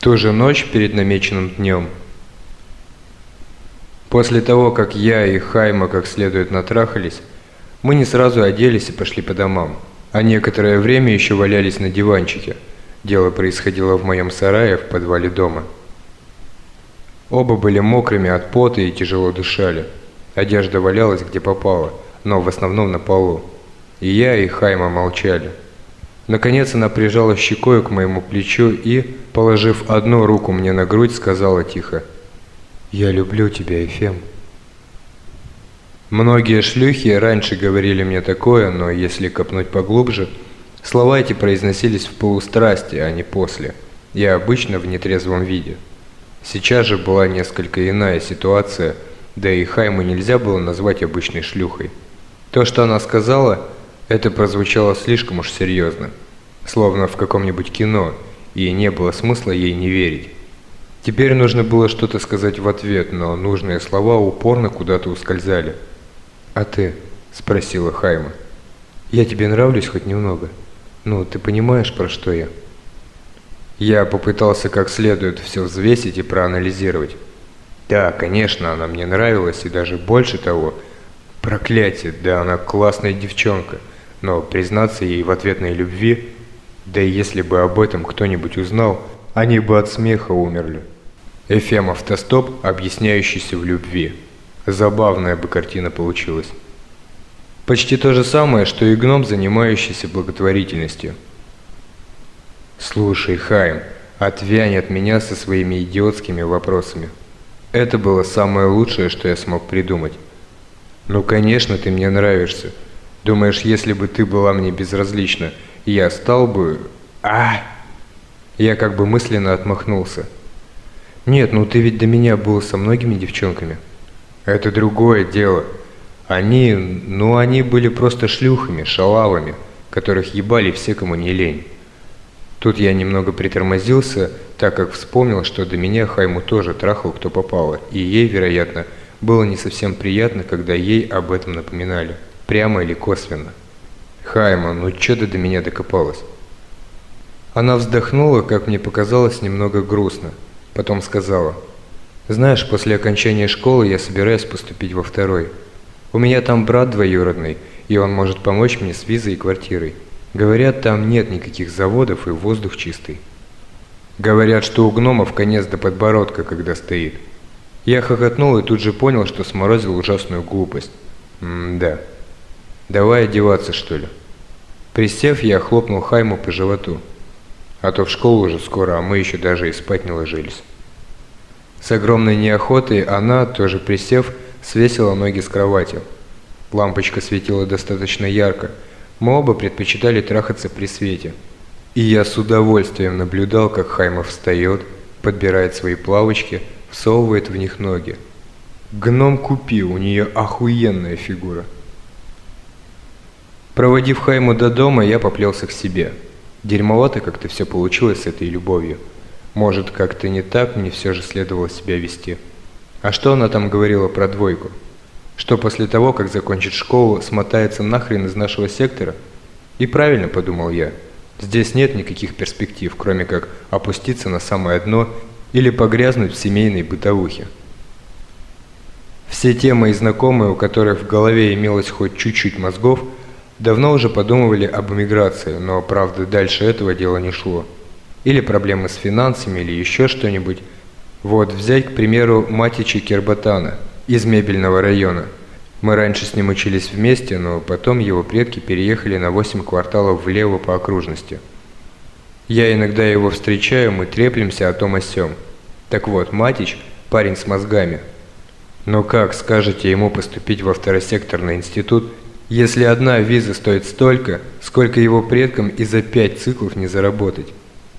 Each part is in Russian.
Ту же ночь перед намеченным днем, после того, как я и Хайма как следует натрахались, мы не сразу оделись и пошли по домам, а некоторое время еще валялись на диванчике. Дело происходило в моем сарае в подвале дома. Оба были мокрыми от пота и тяжело дышали. Одежда валялась где попало, но в основном на полу. И я, и Хайма молчали. Наконец она прижала щекой к моему плечу и, положив одну руку мне на грудь, сказала тихо «Я люблю тебя, Эфем». Многие шлюхи раньше говорили мне такое, но если копнуть поглубже, слова эти произносились в полустрасти, а не после, и обычно в нетрезвом виде. Сейчас же была несколько иная ситуация, да и Хайму нельзя было назвать обычной шлюхой. То, что она сказала – это прозвучало слишком уж серьезно, словно в каком-нибудь кино, и не было смысла ей не верить. Теперь нужно было что-то сказать в ответ, но нужные слова упорно куда-то ускользали. «А ты?» – спросила Хайма. «Я тебе нравлюсь хоть немного? Ну, ты понимаешь, про что я?» Я попытался как следует все взвесить и проанализировать. Да, конечно, она мне нравилась, и даже больше того. Проклятие, да она классная девчонка но признаться ей в ответной любви, да и если бы об этом кто-нибудь узнал, они бы от смеха умерли. Эфем автостоп, объясняющийся в любви. Забавная бы картина получилась. Почти то же самое, что и гном, занимающийся благотворительностью. «Слушай, Хайм, отвянь от меня со своими идиотскими вопросами. Это было самое лучшее, что я смог придумать. Ну, конечно, ты мне нравишься, Думаешь, если бы ты была мне безразлична, я стал бы... А! Я как бы мысленно отмахнулся. Нет, ну ты ведь до меня был со многими девчонками. Это другое дело. Они, ну они были просто шлюхами, шалавами, которых ебали все, кому не лень. Тут я немного притормозился, так как вспомнил, что до меня Хайму тоже трахал кто попало, и ей, вероятно, было не совсем приятно, когда ей об этом напоминали прямо или косвенно. Хайма, ну чё ты до меня докопалась? Она вздохнула, как мне показалось, немного грустно. Потом сказала, знаешь, после окончания школы я собираюсь поступить во второй. У меня там брат двоюродный, и он может помочь мне с визой и квартирой. Говорят, там нет никаких заводов и воздух чистый. Говорят, что у гномов конец до подбородка, когда стоит. Я хохотнул и тут же понял, что сморозил ужасную глупость. М-да. Давай одеваться, что ли. Присев, я хлопнул Хайму по животу. А то в школу уже скоро, а мы еще даже и спать не ложились. С огромной неохотой она, тоже присев, свесила ноги с кровати. Лампочка светила достаточно ярко. Мы оба предпочитали трахаться при свете. И я с удовольствием наблюдал, как Хайма встает, подбирает свои плавочки, всовывает в них ноги. Гном купи, у нее охуенная фигура. Проводив Хайму до дома, я поплелся к себе. Дерьмовато как-то все получилось с этой любовью. Может, как-то не так мне все же следовало себя вести. А что она там говорила про двойку? Что после того, как закончит школу, смотается нахрен из нашего сектора? И правильно подумал я. Здесь нет никаких перспектив, кроме как опуститься на самое дно или погрязнуть в семейной бытовухе. Все те мои знакомые, у которых в голове имелось хоть чуть-чуть мозгов – Давно уже подумывали об эмиграции, но, правда, дальше этого дела не шло. Или проблемы с финансами, или еще что-нибудь. Вот, взять, к примеру, Матича Кербатана из мебельного района. Мы раньше с ним учились вместе, но потом его предки переехали на 8 кварталов влево по окружности. Я иногда его встречаю, мы треплемся о том о сём. Так вот, Матич – парень с мозгами. Но как скажете ему поступить во второсекторный институт – если одна виза стоит столько, сколько его предкам и за пять циклов не заработать.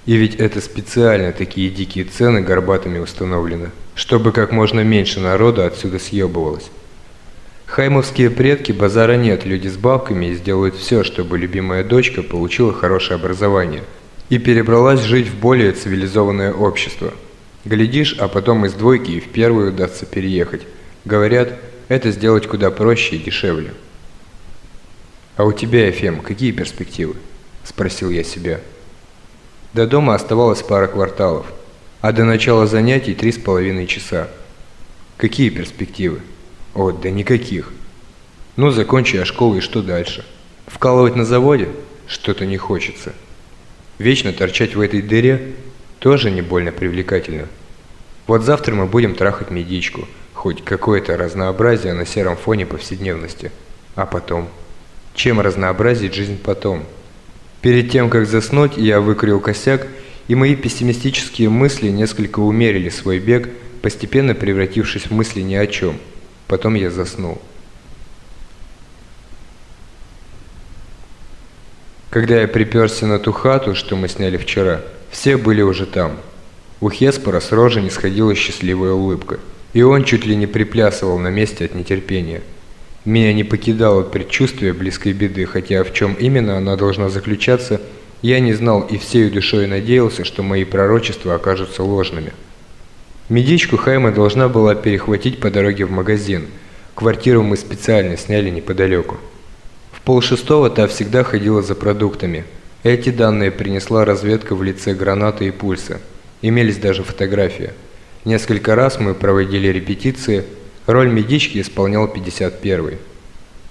И ведь это специально такие дикие цены горбатыми установлены, чтобы как можно меньше народа отсюда съебывалось. Хаймовские предки базара нет, люди с бабками и сделают все, чтобы любимая дочка получила хорошее образование и перебралась жить в более цивилизованное общество. Глядишь, а потом из двойки и в первую удастся переехать. Говорят, это сделать куда проще и дешевле. «А у тебя, Ефем, какие перспективы?» – спросил я себя. До дома оставалось пара кварталов. а до начала занятий три с половиной часа. Какие перспективы? О, да никаких. Ну, закончи я школу и что дальше? Вкалывать на заводе? Что-то не хочется. Вечно торчать в этой дыре тоже не больно привлекательно. Вот завтра мы будем трахать медичку, хоть какое-то разнообразие на сером фоне повседневности. А потом? Чем разнообразить жизнь потом? Перед тем, как заснуть, я выкурил косяк, и мои пессимистические мысли несколько умерили свой бег, постепенно превратившись в мысли ни о чем. Потом я заснул. Когда я приперся на ту хату, что мы сняли вчера, все были уже там. У Хеспора с рожи не сходила счастливая улыбка, и он чуть ли не приплясывал на месте от нетерпения. Меня не покидало предчувствие близкой беды, хотя в чем именно она должна заключаться, я не знал и всей душой надеялся, что мои пророчества окажутся ложными. Медичку Хайма должна была перехватить по дороге в магазин. Квартиру мы специально сняли неподалеку. В полшестого та всегда ходила за продуктами. Эти данные принесла разведка в лице граната и пульса. Имелись даже фотографии. Несколько раз мы проводили репетиции, роль медички исполнял 51-й.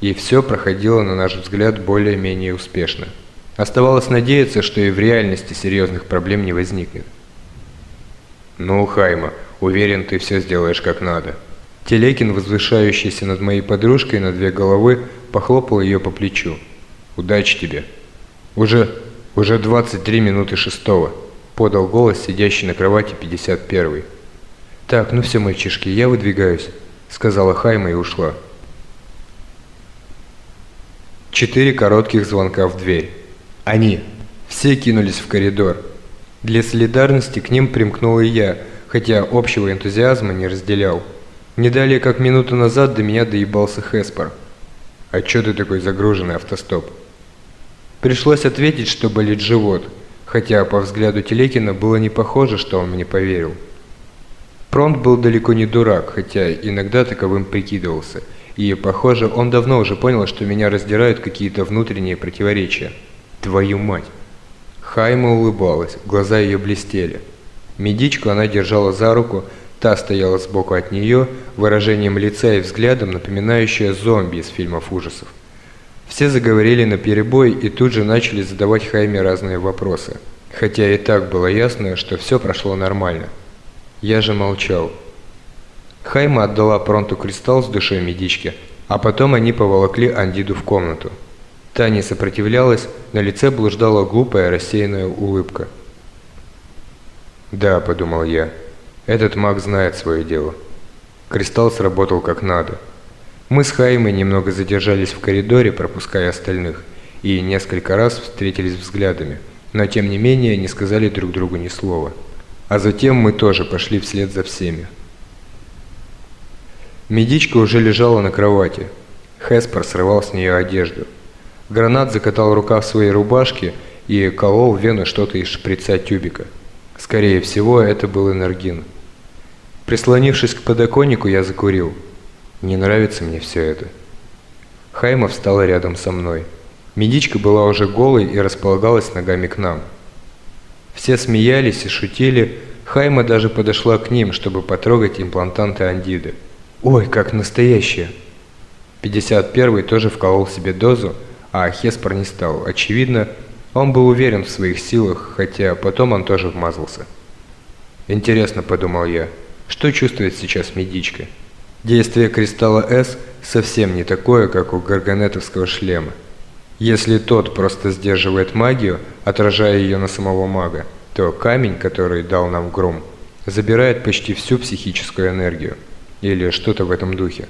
И все проходило, на наш взгляд, более-менее успешно. Оставалось надеяться, что и в реальности серьезных проблем не возникнет. «Ну, Хайма, уверен, ты все сделаешь как надо». Телекин, возвышающийся над моей подружкой на две головы, похлопал ее по плечу. «Удачи тебе!» «Уже... уже 23 минуты шестого», — подал голос сидящий на кровати 51-й. «Так, ну все, мальчишки, я выдвигаюсь», — сказала Хайма и ушла. Четыре коротких звонка в дверь. Они. Все кинулись в коридор. Для солидарности к ним примкнул и я, хотя общего энтузиазма не разделял. Не далее, как минуту назад до меня доебался Хеспор. «А чё ты такой загруженный, автостоп?» Пришлось ответить, что болит живот, хотя по взгляду Телекина было не похоже, что он мне поверил. Пронт был далеко не дурак, хотя иногда таковым прикидывался, и, похоже, он давно уже понял, что меня раздирают какие-то внутренние противоречия. Твою мать! Хайма улыбалась, глаза ее блестели. Медичку она держала за руку, та стояла сбоку от нее, выражением лица и взглядом напоминающая зомби из фильмов ужасов. Все заговорили на перебой и тут же начали задавать Хайме разные вопросы, хотя и так было ясно, что все прошло нормально. Я же молчал. Хайма отдала Пронту кристалл с душой медички, а потом они поволокли Андиду в комнату. Та не сопротивлялась, на лице блуждала глупая рассеянная улыбка. «Да», — подумал я, — «этот маг знает свое дело». Кристалл сработал как надо. Мы с Хаймой немного задержались в коридоре, пропуская остальных, и несколько раз встретились взглядами, но тем не менее не сказали друг другу ни слова. А затем мы тоже пошли вслед за всеми. Медичка уже лежала на кровати. Хеспер срывал с нее одежду. Гранат закатал рукав своей рубашки и колол в вену что-то из шприца тюбика. Скорее всего, это был энергин. Прислонившись к подоконнику, я закурил. Не нравится мне все это. Хайма встала рядом со мной. Медичка была уже голой и располагалась ногами к нам. Все смеялись и шутили. Хайма даже подошла к ним, чтобы потрогать имплантанты Андиды. «Ой, как настоящие!» 51-й тоже вколол себе дозу, а Хеспор не стал. Очевидно, он был уверен в своих силах, хотя потом он тоже вмазался. «Интересно», — подумал я, — «что чувствует сейчас медичка?» Действие кристалла С совсем не такое, как у гарганетовского шлема. Если тот просто сдерживает магию, отражая ее на самого мага, то камень, который дал нам Гром, забирает почти всю психическую энергию. Или что-то в этом духе.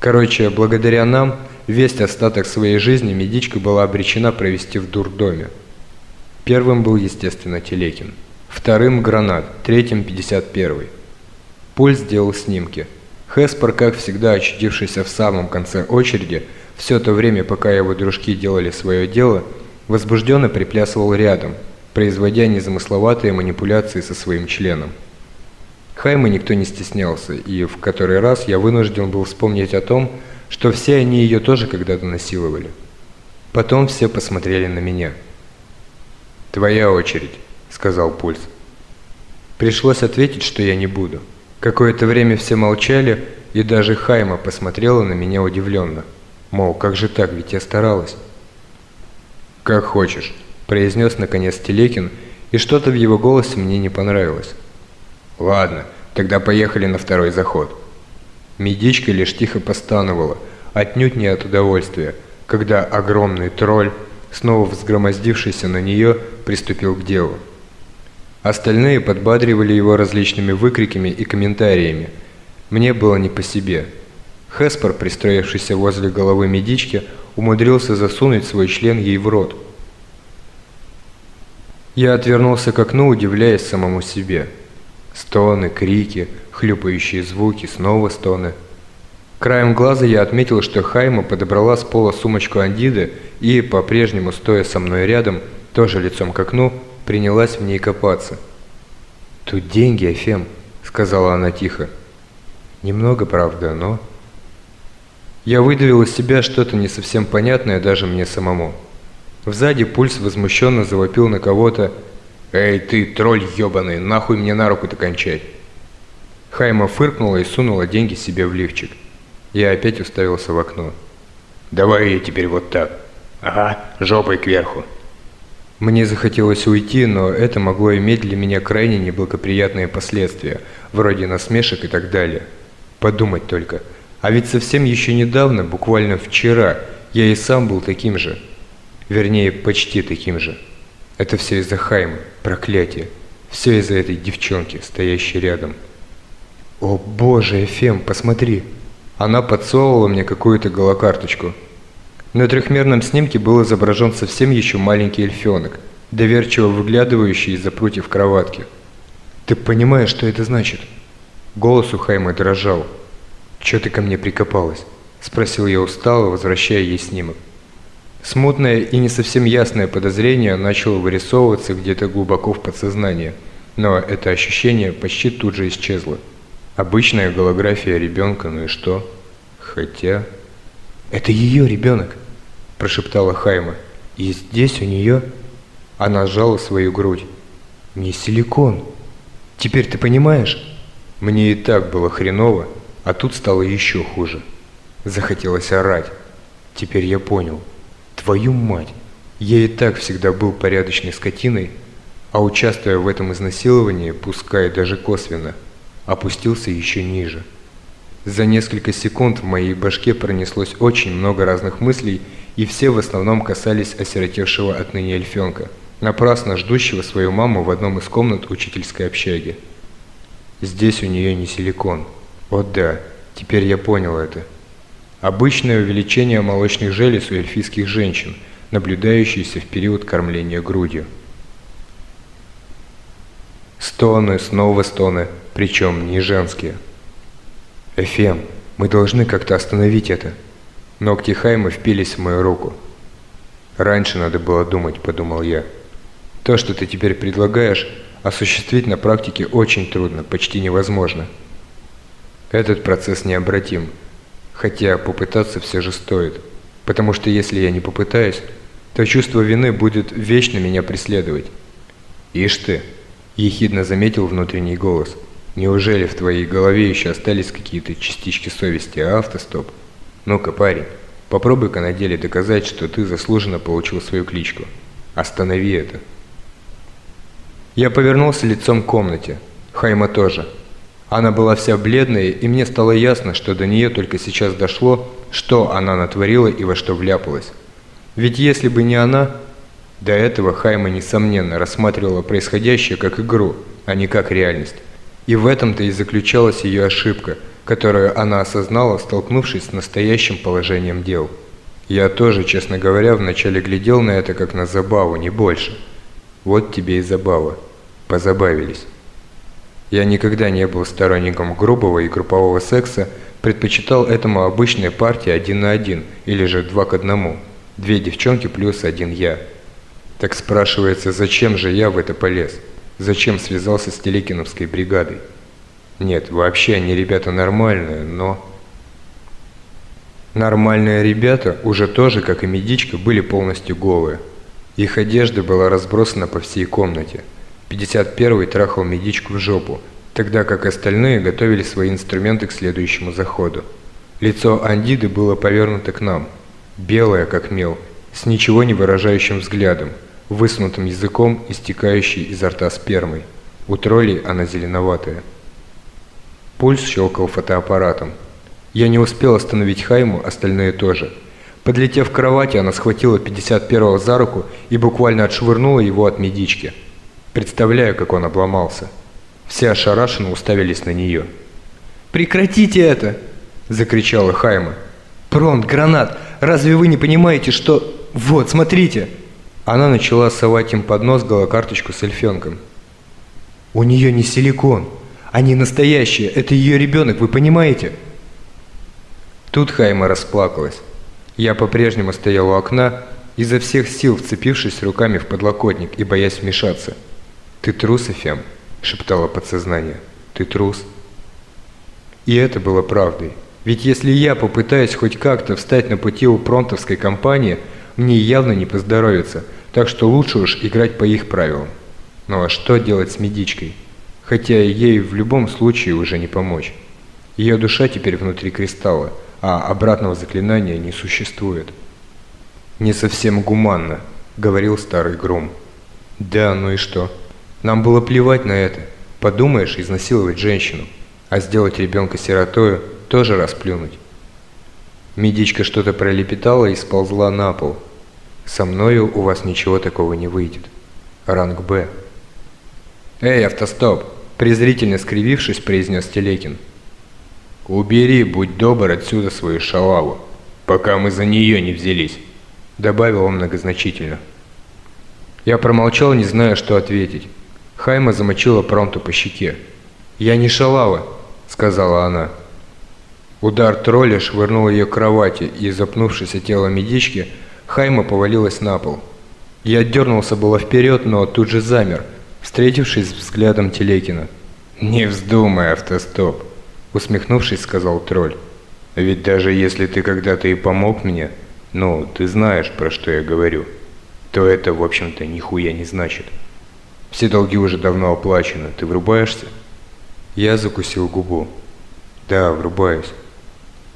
Короче, благодаря нам, весь остаток своей жизни медичка была обречена провести в дурдоме. Первым был, естественно, Телекин. Вторым – Гранат, третьим – 51-й. Пульс сделал снимки. Хеспер, как всегда очутившийся в самом конце очереди, все то время, пока его дружки делали свое дело, возбужденно приплясывал рядом, производя незамысловатые манипуляции со своим членом. Хайма никто не стеснялся, и в который раз я вынужден был вспомнить о том, что все они ее тоже когда-то насиловали. Потом все посмотрели на меня. «Твоя очередь», — сказал Пульс. Пришлось ответить, что я не буду. Какое-то время все молчали, и даже Хайма посмотрела на меня удивленно. Мол, как же так, ведь я старалась. «Как хочешь», – произнес наконец Телекин, и что-то в его голосе мне не понравилось. «Ладно, тогда поехали на второй заход». Медичка лишь тихо постановала, отнюдь не от удовольствия, когда огромный тролль, снова взгромоздившийся на нее, приступил к делу. Остальные подбадривали его различными выкриками и комментариями. Мне было не по себе. Хеспер, пристроившийся возле головы медички, умудрился засунуть свой член ей в рот. Я отвернулся к окну, удивляясь самому себе. Стоны, крики, хлюпающие звуки, снова стоны. Краем глаза я отметил, что Хайма подобрала с пола сумочку Андиды и, по-прежнему стоя со мной рядом, тоже лицом к окну, принялась в ней копаться. «Тут деньги, Эфем», — сказала она тихо. «Немного, правда, но...» Я выдавил из себя что-то не совсем понятное даже мне самому. Сзади пульс возмущенно завопил на кого-то «Эй, ты, тролль ебаный, нахуй мне на руку-то кончать!» Хайма фыркнула и сунула деньги себе в лифчик. Я опять уставился в окно. «Давай я теперь вот так. Ага, жопой кверху». Мне захотелось уйти, но это могло иметь для меня крайне неблагоприятные последствия, вроде насмешек и так далее. Подумать только – а ведь совсем еще недавно, буквально вчера, я и сам был таким же. Вернее, почти таким же. Это все из-за Хайма, проклятие. Все из-за этой девчонки, стоящей рядом. О боже, Эфем, посмотри. Она подсовывала мне какую-то голокарточку. На трехмерном снимке был изображен совсем еще маленький эльфенок, доверчиво выглядывающий из-за прутьев кроватки. Ты понимаешь, что это значит? Голос у Хайма дрожал. «Чё ты ко мне прикопалась?» – спросил я устало, возвращая ей снимок. Смутное и не совсем ясное подозрение начало вырисовываться где-то глубоко в подсознании, но это ощущение почти тут же исчезло. Обычная голография ребенка, ну и что? Хотя... «Это ее ребенок!» – прошептала Хайма. «И здесь у нее...» Она сжала свою грудь. «Не силикон. Теперь ты понимаешь?» Мне и так было хреново, а тут стало еще хуже. Захотелось орать. Теперь я понял. Твою мать! Я и так всегда был порядочной скотиной, а участвуя в этом изнасиловании, пускай даже косвенно, опустился еще ниже. За несколько секунд в моей башке пронеслось очень много разных мыслей, и все в основном касались осиротевшего отныне эльфенка, напрасно ждущего свою маму в одном из комнат учительской общаги. Здесь у нее не силикон – о да, теперь я понял это. Обычное увеличение молочных желез у эльфийских женщин, наблюдающееся в период кормления грудью. Стоны, снова стоны, причем не женские. Эфем, мы должны как-то остановить это. Ногти Хайма впились в мою руку. Раньше надо было думать, подумал я. То, что ты теперь предлагаешь, осуществить на практике очень трудно, почти невозможно. Этот процесс необратим, хотя попытаться все же стоит, потому что если я не попытаюсь, то чувство вины будет вечно меня преследовать. «Ишь ты!» – ехидно заметил внутренний голос. «Неужели в твоей голове еще остались какие-то частички совести, а автостоп? Ну-ка, парень, попробуй-ка на деле доказать, что ты заслуженно получил свою кличку. Останови это!» Я повернулся лицом к комнате. Хайма тоже – она была вся бледная, и мне стало ясно, что до нее только сейчас дошло, что она натворила и во что вляпалась. Ведь если бы не она, до этого Хайма, несомненно, рассматривала происходящее как игру, а не как реальность. И в этом-то и заключалась ее ошибка, которую она осознала, столкнувшись с настоящим положением дел. Я тоже, честно говоря, вначале глядел на это как на забаву, не больше. Вот тебе и забава. Позабавились. Я никогда не был сторонником грубого и группового секса, предпочитал этому обычные партии один на один или же два к одному. Две девчонки плюс один я. Так спрашивается, зачем же я в это полез? Зачем связался с Телекиновской бригадой? Нет, вообще они ребята нормальные, но... Нормальные ребята уже тоже, как и медичка, были полностью голые. Их одежда была разбросана по всей комнате – 51-й трахал медичку в жопу, тогда как остальные готовили свои инструменты к следующему заходу. Лицо Андиды было повернуто к нам, белое как мел, с ничего не выражающим взглядом, высунутым языком, истекающей изо рта спермой. У троллей она зеленоватая. Пульс щелкал фотоаппаратом. Я не успел остановить Хайму, остальные тоже. Подлетев к кровати, она схватила 51-го за руку и буквально отшвырнула его от медички. Представляю, как он обломался. Все ошарашенно уставились на нее. «Прекратите это!» – закричала Хайма. «Пронт, гранат! Разве вы не понимаете, что... Вот, смотрите!» Она начала совать им под нос голокарточку с эльфенком. «У нее не силикон. Они настоящие. Это ее ребенок, вы понимаете?» Тут Хайма расплакалась. Я по-прежнему стоял у окна, изо всех сил вцепившись руками в подлокотник и боясь вмешаться. «Ты трус, Эфем?» – шептало подсознание. «Ты трус?» И это было правдой. Ведь если я попытаюсь хоть как-то встать на пути у пронтовской компании, мне явно не поздоровится, так что лучше уж играть по их правилам. Ну а что делать с медичкой? Хотя ей в любом случае уже не помочь. Ее душа теперь внутри кристалла, а обратного заклинания не существует. «Не совсем гуманно», — говорил старый Грум. «Да, ну и что? Нам было плевать на это. Подумаешь, изнасиловать женщину, а сделать ребенка сиротою тоже расплюнуть. Медичка что-то пролепетала и сползла на пол. Со мною у вас ничего такого не выйдет. Ранг Б. «Эй, автостоп!» – презрительно скривившись, произнес Телекин. «Убери, будь добр, отсюда свою шалаву, пока мы за нее не взялись», – добавил он многозначительно. Я промолчал, не зная, что ответить. Хайма замочила Пронту по щеке. «Я не шалава», – сказала она. Удар тролля швырнул ее к кровати, и, запнувшись о тело медички, Хайма повалилась на пол. Я дернулся было вперед, но тут же замер, встретившись взглядом Телекина. «Не вздумай, автостоп!» – усмехнувшись, сказал тролль. «Ведь даже если ты когда-то и помог мне, ну, ты знаешь, про что я говорю, то это, в общем-то, нихуя не значит. Все долги уже давно оплачены, ты врубаешься?» Я закусил губу. «Да, врубаюсь».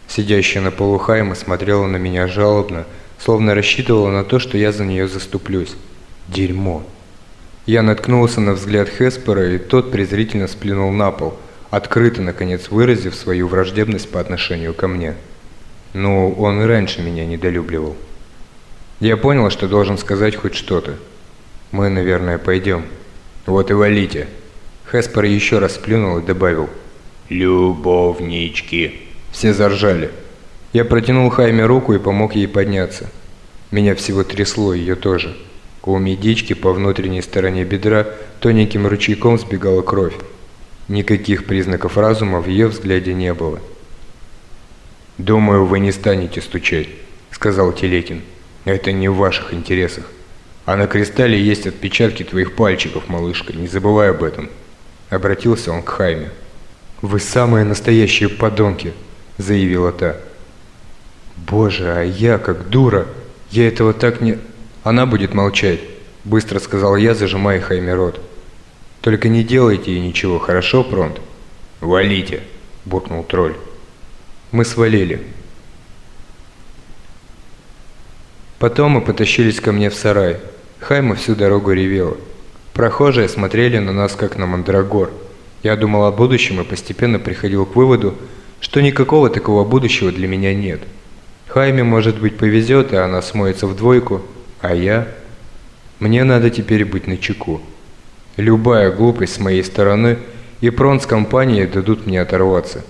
Сидящая на полу Хайма смотрела на меня жалобно, словно рассчитывала на то, что я за нее заступлюсь. Дерьмо. Я наткнулся на взгляд Хеспера, и тот презрительно сплюнул на пол, открыто, наконец, выразив свою враждебность по отношению ко мне. Ну, он и раньше меня недолюбливал. Я понял, что должен сказать хоть что-то. Мы, наверное, пойдем. Вот и валите. Хеспер еще раз сплюнул и добавил. Любовнички. Все заржали. Я протянул Хайме руку и помог ей подняться. Меня всего трясло, ее тоже. У медички по внутренней стороне бедра тоненьким ручейком сбегала кровь. Никаких признаков разума в ее взгляде не было. «Думаю, вы не станете стучать», — сказал Телекин. «Это не в ваших интересах. А на кристалле есть отпечатки твоих пальчиков, малышка, не забывай об этом». Обратился он к Хайме. «Вы самые настоящие подонки», заявила та. «Боже, а я как дура! Я этого так не...» «Она будет молчать», — быстро сказал я, зажимая Хайме рот. «Только не делайте ей ничего, хорошо, Пронт?» «Валите», — буркнул тролль. Мы свалили. Потом мы потащились ко мне в сарай. Хайма всю дорогу ревела. Прохожие смотрели на нас, как на мандрагор. Я думал о будущем и постепенно приходил к выводу, что никакого такого будущего для меня нет. Хайме, может быть, повезет, и она смоется в двойку, а я... Мне надо теперь быть начеку. Любая глупость с моей стороны и прон с компанией дадут мне оторваться.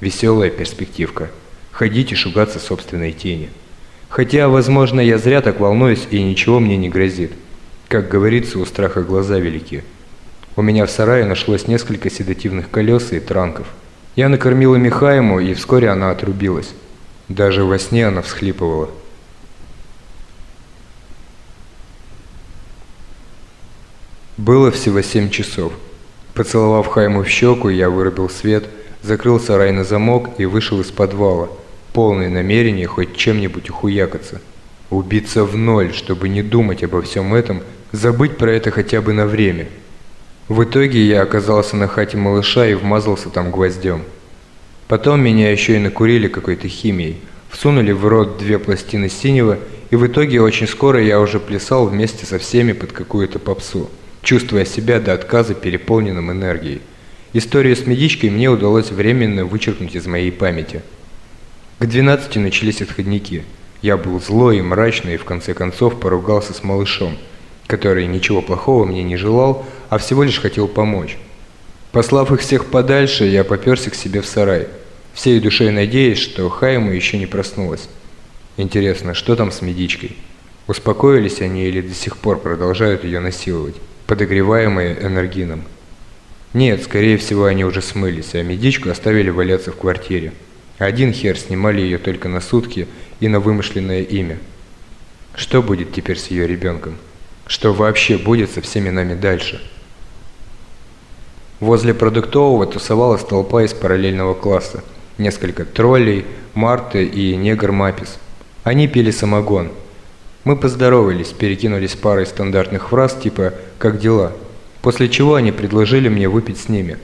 Веселая перспективка. Ходить и шугаться собственной тени. Хотя, возможно, я зря так волнуюсь и ничего мне не грозит. Как говорится, у страха глаза велики. У меня в сарае нашлось несколько седативных колес и транков – я накормила Михаему, и вскоре она отрубилась. Даже во сне она всхлипывала. Было всего семь часов. Поцеловав Хайму в щеку, я вырубил свет, закрыл сарай на замок и вышел из подвала, полный намерения хоть чем-нибудь ухуякаться. Убиться в ноль, чтобы не думать обо всем этом, забыть про это хотя бы на время. В итоге я оказался на хате малыша и вмазался там гвоздем. Потом меня еще и накурили какой-то химией, всунули в рот две пластины синего, и в итоге очень скоро я уже плясал вместе со всеми под какую-то попсу, чувствуя себя до отказа переполненным энергией. Историю с медичкой мне удалось временно вычеркнуть из моей памяти. К 12 начались отходники. Я был злой и мрачный и в конце концов поругался с малышом, который ничего плохого мне не желал, а всего лишь хотел помочь. Послав их всех подальше, я поперся к себе в сарай, всей душой надеясь, что Хайма еще не проснулась. Интересно, что там с медичкой? Успокоились они или до сих пор продолжают ее насиловать, подогреваемые энергином? Нет, скорее всего, они уже смылись, а медичку оставили валяться в квартире. Один хер снимали ее только на сутки и на вымышленное имя. Что будет теперь с ее ребенком? Что вообще будет со всеми нами дальше? Возле продуктового тусовалась толпа из параллельного класса. Несколько троллей, Марты и негр Мапис. Они пили самогон. Мы поздоровались, перекинулись парой стандартных фраз типа «как дела?», После чего они предложили мне выпить с ними.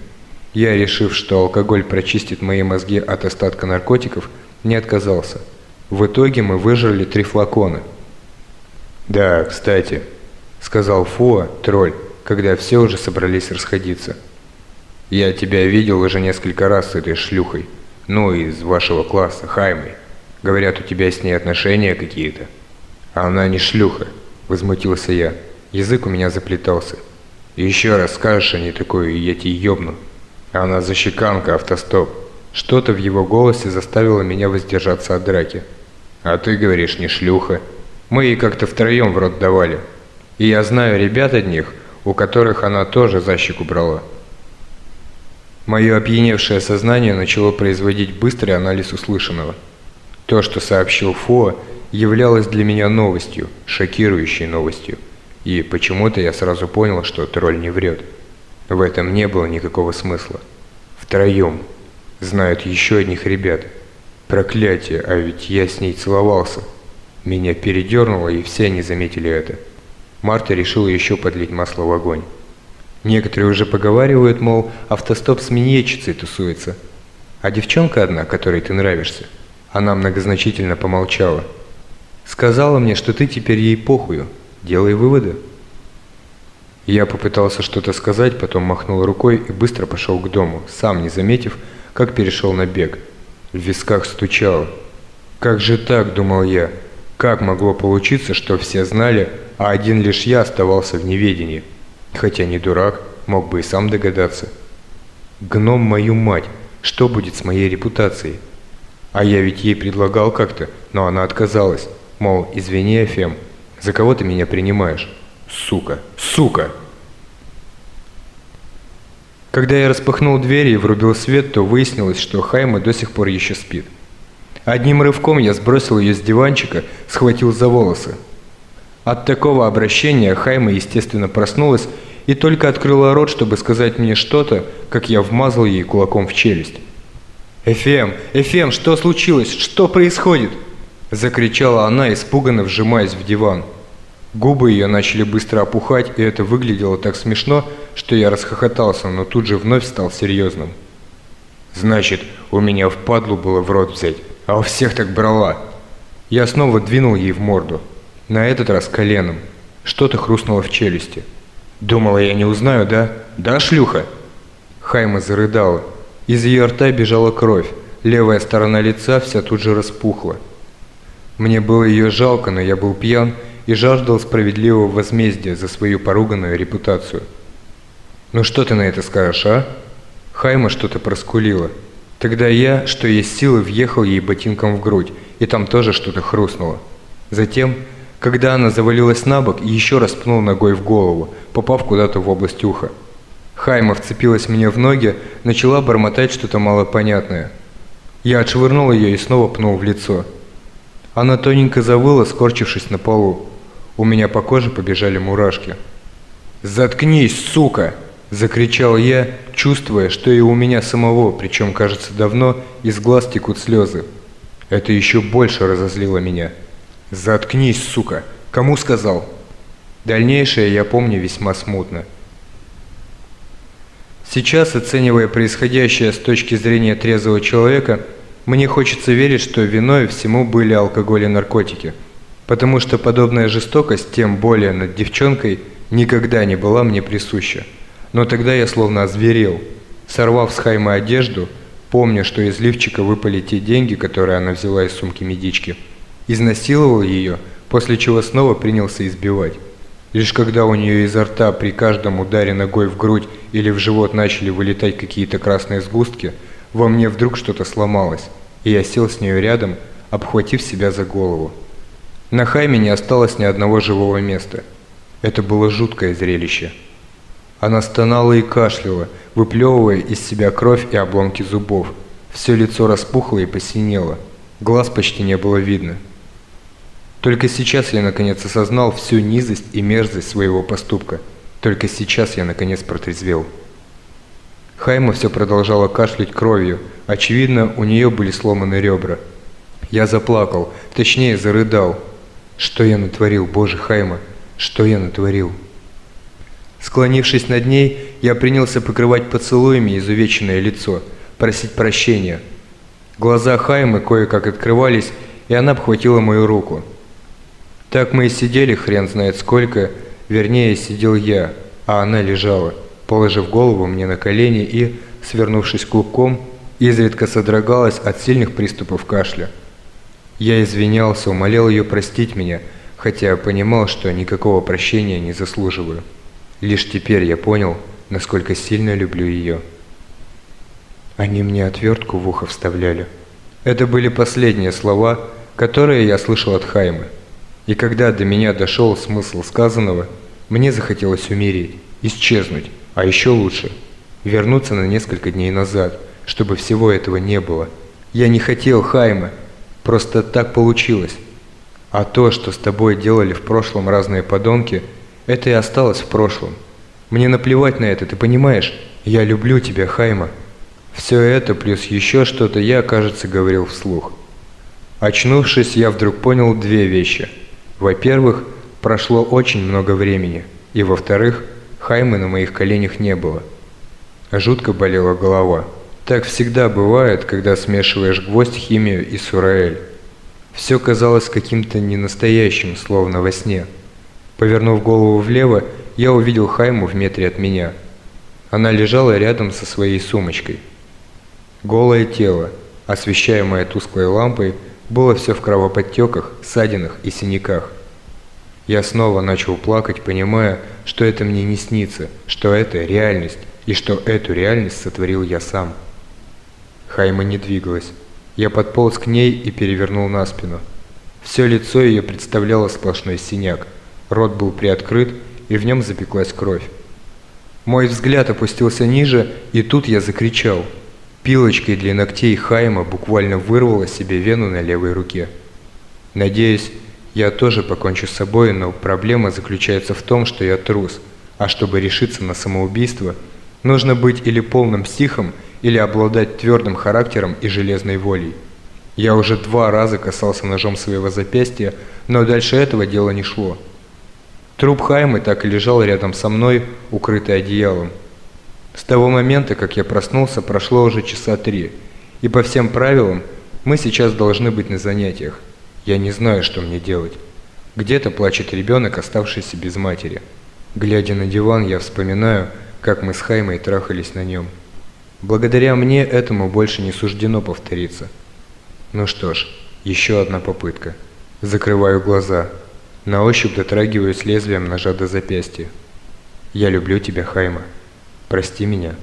Я, решив, что алкоголь прочистит мои мозги от остатка наркотиков, не отказался. В итоге мы выжрали три флакона. «Да, кстати», — сказал Фуа, тролль, когда все уже собрались расходиться. «Я тебя видел уже несколько раз с этой шлюхой. Ну, из вашего класса, Хаймой. Говорят, у тебя с ней отношения какие-то». «Она не шлюха», — возмутился я. Язык у меня заплетался. Еще раз скажешь о ней такое, и я тебе ёбну. Она защеканка, автостоп. Что-то в его голосе заставило меня воздержаться от драки. А ты говоришь, не шлюха. Мы ей как-то втроем в рот давали. И я знаю ребят одних, у которых она тоже защеку брала. Мое опьяневшее сознание начало производить быстрый анализ услышанного. То, что сообщил Фо, являлось для меня новостью, шокирующей новостью. И почему-то я сразу понял, что тролль не врет. В этом не было никакого смысла. Втроем. Знают еще одних ребят. Проклятие, а ведь я с ней целовался. Меня передернуло, и все они заметили это. Марта решила еще подлить масло в огонь. Некоторые уже поговаривают, мол, автостоп с миньетчицей тусуется. А девчонка одна, которой ты нравишься, она многозначительно помолчала. Сказала мне, что ты теперь ей похую, Делай выводы. Я попытался что-то сказать, потом махнул рукой и быстро пошел к дому, сам не заметив, как перешел на бег. В висках стучало. «Как же так?» – думал я. «Как могло получиться, что все знали, а один лишь я оставался в неведении? Хотя не дурак, мог бы и сам догадаться. Гном мою мать, что будет с моей репутацией? А я ведь ей предлагал как-то, но она отказалась. Мол, извини, Эфем, за кого ты меня принимаешь? Сука! Сука!» Когда я распахнул дверь и врубил свет, то выяснилось, что Хайма до сих пор еще спит. Одним рывком я сбросил ее с диванчика, схватил за волосы. От такого обращения Хайма, естественно, проснулась и только открыла рот, чтобы сказать мне что-то, как я вмазал ей кулаком в челюсть. «Эфем! Эфем, что случилось? Что происходит?» Закричала она, испуганно вжимаясь в диван. Губы ее начали быстро опухать, и это выглядело так смешно, что я расхохотался, но тут же вновь стал серьезным. «Значит, у меня в падлу было в рот взять, а у всех так брала». Я снова двинул ей в морду. На этот раз коленом. Что-то хрустнуло в челюсти. «Думала, я не узнаю, да? Да, шлюха?» Хайма зарыдала. Из ее рта бежала кровь. Левая сторона лица вся тут же распухла. Мне было ее жалко, но я был пьян и жаждал справедливого возмездия за свою поруганную репутацию. «Ну что ты на это скажешь, а?» Хайма что-то проскулила. Тогда я, что есть силы, въехал ей ботинком в грудь, и там тоже что-то хрустнуло. Затем, когда она завалилась на бок, еще раз пнул ногой в голову, попав куда-то в область уха. Хайма вцепилась мне в ноги, начала бормотать что-то малопонятное. Я отшвырнул ее и снова пнул в лицо. Она тоненько завыла, скорчившись на полу. У меня по коже побежали мурашки. «Заткнись, сука!» – закричал я, чувствуя, что и у меня самого, причем, кажется, давно, из глаз текут слезы. Это еще больше разозлило меня. «Заткнись, сука! Кому сказал?» Дальнейшее я помню весьма смутно. Сейчас, оценивая происходящее с точки зрения трезвого человека, мне хочется верить, что виной всему были алкоголь и наркотики. Потому что подобная жестокость, тем более над девчонкой, никогда не была мне присуща. Но тогда я словно озверел. Сорвав с Хаймы одежду, помня, что из лифчика выпали те деньги, которые она взяла из сумки медички, изнасиловал ее, после чего снова принялся избивать. Лишь когда у нее изо рта при каждом ударе ногой в грудь или в живот начали вылетать какие-то красные сгустки, во мне вдруг что-то сломалось, и я сел с нее рядом, обхватив себя за голову. На Хайме не осталось ни одного живого места. Это было жуткое зрелище. Она стонала и кашляла, выплевывая из себя кровь и обломки зубов. Все лицо распухло и посинело. Глаз почти не было видно. Только сейчас я наконец осознал всю низость и мерзость своего поступка. Только сейчас я наконец протрезвел. Хайма все продолжала кашлять кровью. Очевидно, у нее были сломаны ребра. Я заплакал, точнее зарыдал. Что я натворил, боже Хайма, что я натворил? Склонившись над ней, я принялся покрывать поцелуями изувеченное лицо, просить прощения. Глаза Хаймы кое-как открывались, и она обхватила мою руку. Так мы и сидели хрен знает сколько, вернее сидел я, а она лежала, положив голову мне на колени и, свернувшись клубком, изредка содрогалась от сильных приступов кашля. Я извинялся, умолял ее простить меня, хотя понимал, что никакого прощения не заслуживаю. Лишь теперь я понял, насколько сильно люблю ее. Они мне отвертку в ухо вставляли. Это были последние слова, которые я слышал от Хаймы. И когда до меня дошел смысл сказанного, мне захотелось умереть, исчезнуть, а еще лучше – вернуться на несколько дней назад, чтобы всего этого не было. Я не хотел Хайма, просто так получилось. А то, что с тобой делали в прошлом разные подонки, это и осталось в прошлом. Мне наплевать на это, ты понимаешь? Я люблю тебя, Хайма. Все это плюс еще что-то я, кажется, говорил вслух. Очнувшись, я вдруг понял две вещи – во-первых, прошло очень много времени, и во-вторых, Хаймы на моих коленях не было. Жутко болела голова. Так всегда бывает, когда смешиваешь гвоздь, химию и сураэль. Все казалось каким-то ненастоящим, словно во сне. Повернув голову влево, я увидел Хайму в метре от меня. Она лежала рядом со своей сумочкой. Голое тело, освещаемое тусклой лампой, было все в кровоподтеках, ссадинах и синяках. Я снова начал плакать, понимая, что это мне не снится, что это реальность, и что эту реальность сотворил я сам. Хайма не двигалась. Я подполз к ней и перевернул на спину. Все лицо ее представляло сплошной синяк. Рот был приоткрыт, и в нем запеклась кровь. Мой взгляд опустился ниже, и тут я закричал – Пилочкой для ногтей Хайма буквально вырвала себе вену на левой руке. Надеюсь, я тоже покончу с собой, но проблема заключается в том, что я трус, а чтобы решиться на самоубийство, нужно быть или полным психом, или обладать твердым характером и железной волей. Я уже два раза касался ножом своего запястья, но дальше этого дела не шло. Труп Хаймы так и лежал рядом со мной, укрытый одеялом. С того момента, как я проснулся, прошло уже часа три, и по всем правилам мы сейчас должны быть на занятиях. Я не знаю, что мне делать. Где-то плачет ребенок, оставшийся без матери. Глядя на диван, я вспоминаю, как мы с Хаймой трахались на нем. Благодаря мне этому больше не суждено повториться. Ну что ж, еще одна попытка. Закрываю глаза. На ощупь дотрагиваюсь лезвием ножа до запястья. Я люблю тебя, Хайма. Прости меня.